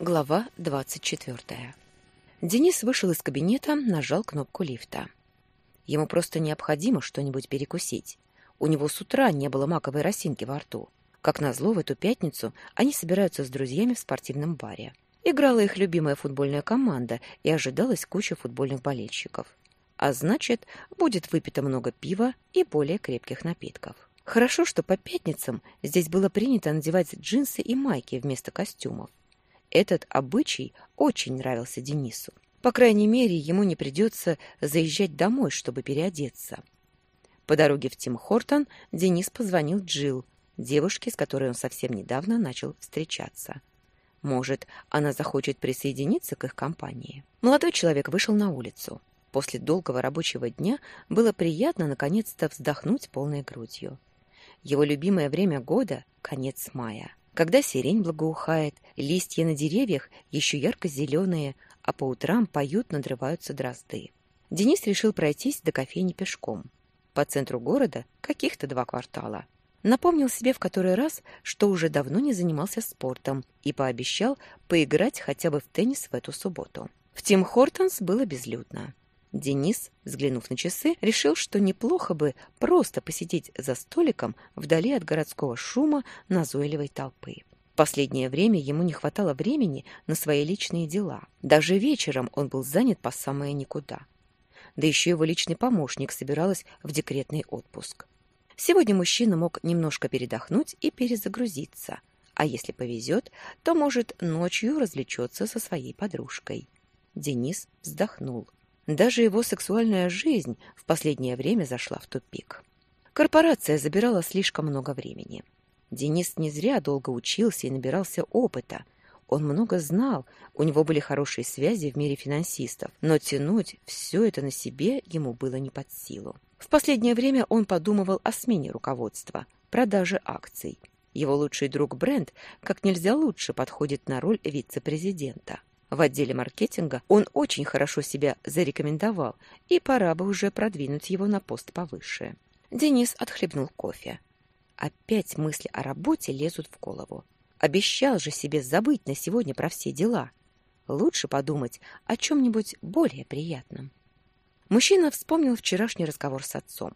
Глава 24. Денис вышел из кабинета, нажал кнопку лифта. Ему просто необходимо что-нибудь перекусить. У него с утра не было маковой росинки во рту. Как назло, в эту пятницу они собираются с друзьями в спортивном баре. Играла их любимая футбольная команда, и ожидалась куча футбольных болельщиков. А значит, будет выпито много пива и более крепких напитков. Хорошо, что по пятницам здесь было принято надевать джинсы и майки вместо костюмов. Этот обычай очень нравился Денису. По крайней мере, ему не придется заезжать домой, чтобы переодеться. По дороге в Тим Хортон Денис позвонил Джилл, девушке, с которой он совсем недавно начал встречаться. Может, она захочет присоединиться к их компании. Молодой человек вышел на улицу. После долгого рабочего дня было приятно наконец-то вздохнуть полной грудью. Его любимое время года — конец мая когда сирень благоухает, листья на деревьях еще ярко-зеленые, а по утрам поют, надрываются дрозды. Денис решил пройтись до кофейни пешком. По центру города каких-то два квартала. Напомнил себе в который раз, что уже давно не занимался спортом и пообещал поиграть хотя бы в теннис в эту субботу. В Тим Хортонс было безлюдно. Денис, взглянув на часы, решил, что неплохо бы просто посидеть за столиком вдали от городского шума назойливой толпы. В последнее время ему не хватало времени на свои личные дела. Даже вечером он был занят по самое никуда. Да еще его личный помощник собиралась в декретный отпуск. Сегодня мужчина мог немножко передохнуть и перезагрузиться, а если повезет, то может ночью развлечется со своей подружкой. Денис вздохнул. Даже его сексуальная жизнь в последнее время зашла в тупик. Корпорация забирала слишком много времени. Денис не зря долго учился и набирался опыта. Он много знал, у него были хорошие связи в мире финансистов, но тянуть все это на себе ему было не под силу. В последнее время он подумывал о смене руководства, продаже акций. Его лучший друг Брент как нельзя лучше подходит на роль вице-президента. В отделе маркетинга он очень хорошо себя зарекомендовал, и пора бы уже продвинуть его на пост повыше. Денис отхлебнул кофе. Опять мысли о работе лезут в голову. Обещал же себе забыть на сегодня про все дела. Лучше подумать о чем-нибудь более приятном. Мужчина вспомнил вчерашний разговор с отцом.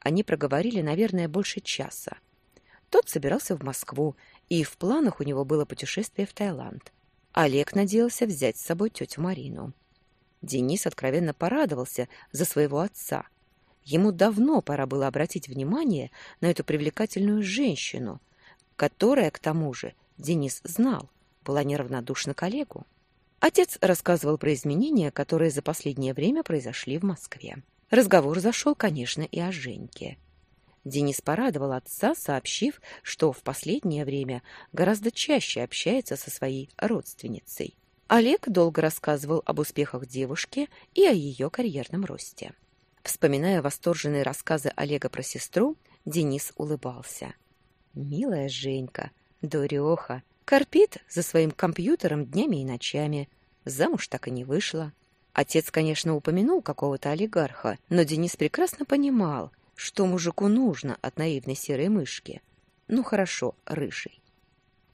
Они проговорили, наверное, больше часа. Тот собирался в Москву, и в планах у него было путешествие в Таиланд. Олег надеялся взять с собой тетю Марину. Денис откровенно порадовался за своего отца. Ему давно пора было обратить внимание на эту привлекательную женщину, которая, к тому же, Денис знал, была неравнодушна к Олегу. Отец рассказывал про изменения, которые за последнее время произошли в Москве. Разговор зашел, конечно, и о Женьке. Денис порадовал отца, сообщив, что в последнее время гораздо чаще общается со своей родственницей. Олег долго рассказывал об успехах девушки и о ее карьерном росте. Вспоминая восторженные рассказы Олега про сестру, Денис улыбался. «Милая Женька, дуреха, корпит за своим компьютером днями и ночами. Замуж так и не вышла». Отец, конечно, упомянул какого-то олигарха, но Денис прекрасно понимал, что мужику нужно от наивной серой мышки? Ну хорошо, рыжий.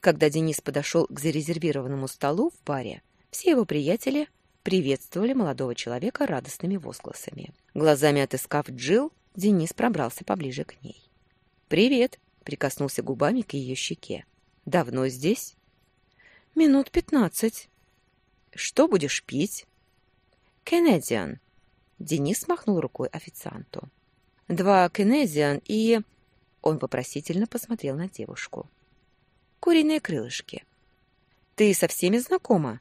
Когда Денис подошел к зарезервированному столу в баре, все его приятели приветствовали молодого человека радостными возгласами. Глазами отыскав Джил, Денис пробрался поближе к ней. «Привет!» — прикоснулся губами к ее щеке. «Давно здесь?» «Минут пятнадцать». «Что будешь пить?» «Кеннедиан». Денис махнул рукой официанту два кинезиан и... Он вопросительно посмотрел на девушку. Куриные крылышки. Ты со всеми знакома?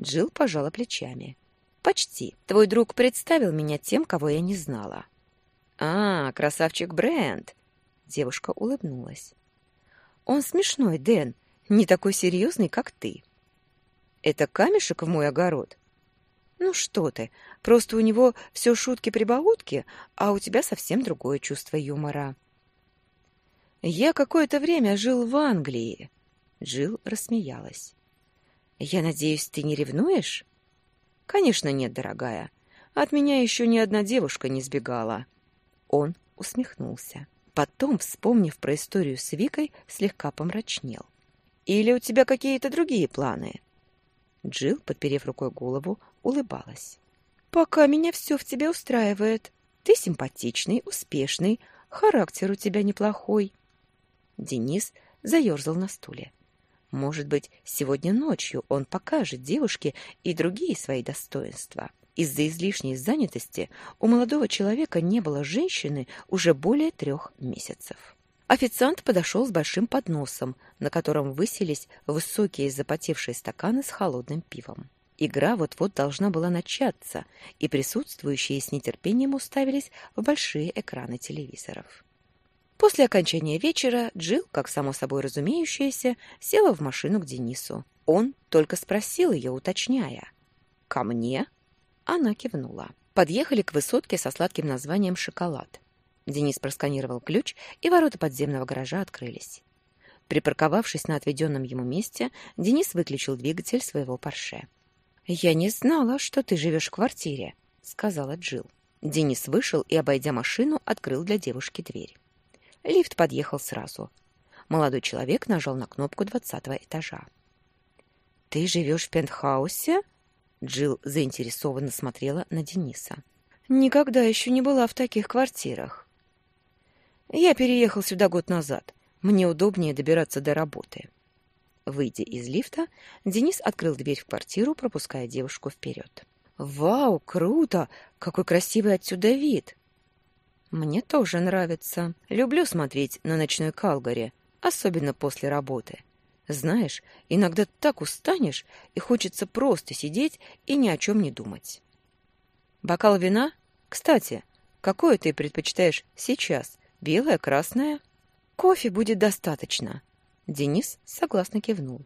Джилл пожала плечами. Почти. Твой друг представил меня тем, кого я не знала. А, красавчик Брент. Девушка улыбнулась. Он смешной, Дэн, не такой серьезный, как ты. Это камешек в мой огород. Ну что ты, просто у него все шутки-прибаутки, а у тебя совсем другое чувство юмора. Я какое-то время жил в Англии. Джилл рассмеялась. Я надеюсь, ты не ревнуешь? Конечно, нет, дорогая. От меня еще ни одна девушка не сбегала. Он усмехнулся. Потом, вспомнив про историю с Викой, слегка помрачнел. Или у тебя какие-то другие планы? Джилл, подперев рукой голову, улыбалась. «Пока меня все в тебе устраивает. Ты симпатичный, успешный, характер у тебя неплохой». Денис заерзал на стуле. Может быть, сегодня ночью он покажет девушке и другие свои достоинства. Из-за излишней занятости у молодого человека не было женщины уже более трех месяцев. Официант подошел с большим подносом, на котором высились высокие запотевшие стаканы с холодным пивом. Игра вот-вот должна была начаться, и присутствующие с нетерпением уставились в большие экраны телевизоров. После окончания вечера Джилл, как само собой разумеющееся, села в машину к Денису. Он только спросил ее, уточняя. «Ко мне?» Она кивнула. Подъехали к высотке со сладким названием «Шоколад». Денис просканировал ключ, и ворота подземного гаража открылись. Припарковавшись на отведенном ему месте, Денис выключил двигатель своего Порше. «Я не знала, что ты живешь в квартире», — сказала Джилл. Денис вышел и, обойдя машину, открыл для девушки дверь. Лифт подъехал сразу. Молодой человек нажал на кнопку двадцатого этажа. «Ты живешь в пентхаусе?» Джилл заинтересованно смотрела на Дениса. «Никогда еще не была в таких квартирах». «Я переехал сюда год назад. Мне удобнее добираться до работы». Выйдя из лифта, Денис открыл дверь в квартиру, пропуская девушку вперед. «Вау, круто! Какой красивый отсюда вид!» «Мне тоже нравится. Люблю смотреть на ночной Калгари, особенно после работы. Знаешь, иногда так устанешь, и хочется просто сидеть и ни о чем не думать». «Бокал вина? Кстати, какое ты предпочитаешь сейчас? Белое, красное?» «Кофе будет достаточно». Денис согласно кивнул.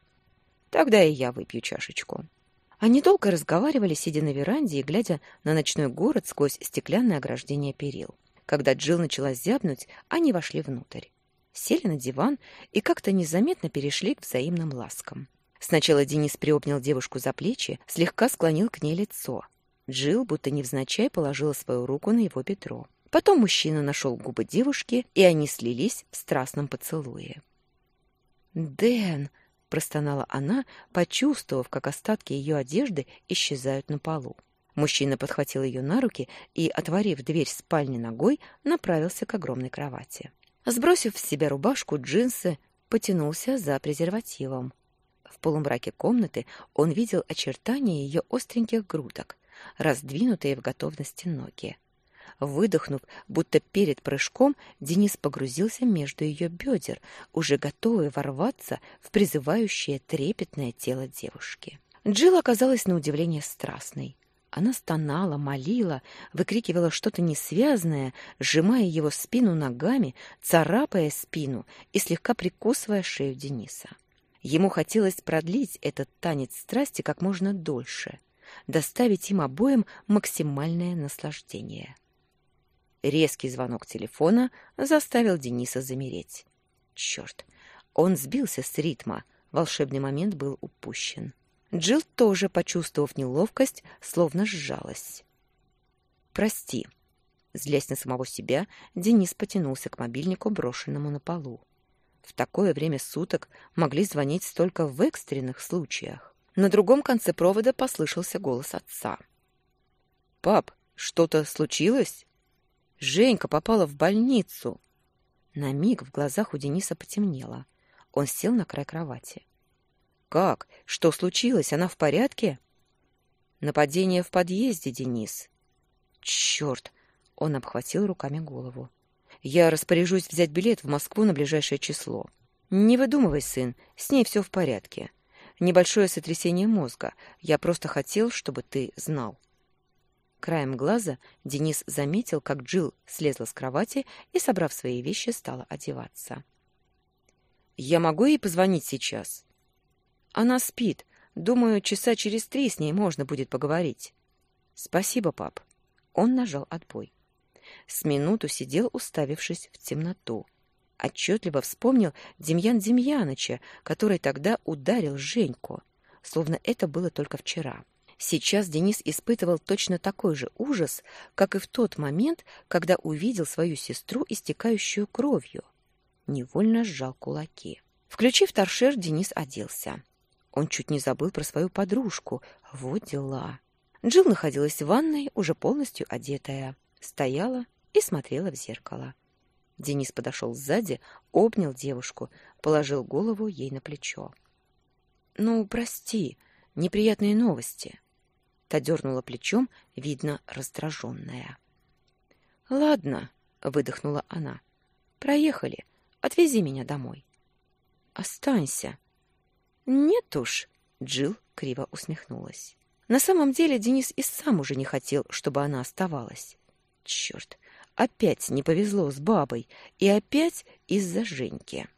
«Тогда и я выпью чашечку». Они долго разговаривали, сидя на веранде и глядя на ночной город сквозь стеклянное ограждение перил. Когда Джилл начала зябнуть, они вошли внутрь. Сели на диван и как-то незаметно перешли к взаимным ласкам. Сначала Денис приобнял девушку за плечи, слегка склонил к ней лицо. Джилл, будто невзначай, положила свою руку на его бедро. Потом мужчина нашел губы девушки, и они слились в страстном поцелуе. «Дэн!» — простонала она, почувствовав, как остатки ее одежды исчезают на полу. Мужчина подхватил ее на руки и, отворив дверь спальни ногой, направился к огромной кровати. Сбросив с себя рубашку, джинсы, потянулся за презервативом. В полумраке комнаты он видел очертания ее остреньких грудок, раздвинутые в готовности ноги. Выдохнув, будто перед прыжком, Денис погрузился между ее бедер, уже готовый ворваться в призывающее трепетное тело девушки. Джилл оказалась на удивление страстной. Она стонала, молила, выкрикивала что-то несвязное, сжимая его спину ногами, царапая спину и слегка прикусывая шею Дениса. Ему хотелось продлить этот танец страсти как можно дольше, доставить им обоим максимальное наслаждение. Резкий звонок телефона заставил Дениса замереть. Черт, он сбился с ритма, волшебный момент был упущен. Джилл тоже, почувствовав неловкость, словно сжалась. «Прости». Злясь на самого себя, Денис потянулся к мобильнику, брошенному на полу. В такое время суток могли звонить только в экстренных случаях. На другом конце провода послышался голос отца. «Пап, что-то случилось?» «Женька попала в больницу!» На миг в глазах у Дениса потемнело. Он сел на край кровати. Как? Что случилось? Она в порядке? Нападение в подъезде, Денис. Черт! Он обхватил руками голову. Я распоряжусь взять билет в Москву на ближайшее число. Не выдумывай, сын, с ней все в порядке. Небольшое сотрясение мозга. Я просто хотел, чтобы ты знал. Краем глаза Денис заметил, как Джил слезла с кровати и, собрав свои вещи, стала одеваться. «Я могу ей позвонить сейчас?» Она спит. Думаю, часа через три с ней можно будет поговорить. Спасибо, пап. Он нажал отбой. С минуту сидел, уставившись в темноту. Отчетливо вспомнил Демьян Демьяныча, который тогда ударил Женьку, словно это было только вчера. Сейчас Денис испытывал точно такой же ужас, как и в тот момент, когда увидел свою сестру, истекающую кровью. Невольно сжал кулаки. Включив торшер, Денис оделся. Он чуть не забыл про свою подружку. Вот дела. Джилл находилась в ванной, уже полностью одетая. Стояла и смотрела в зеркало. Денис подошел сзади, обнял девушку, положил голову ей на плечо. «Ну, прости, неприятные новости». Та дернула плечом, видно, раздраженная. «Ладно», — выдохнула она. «Проехали. Отвези меня домой». «Останься». «Нет уж», — Джилл криво усмехнулась. На самом деле Денис и сам уже не хотел, чтобы она оставалась. Черт, опять не повезло с бабой, и опять из-за Женьки.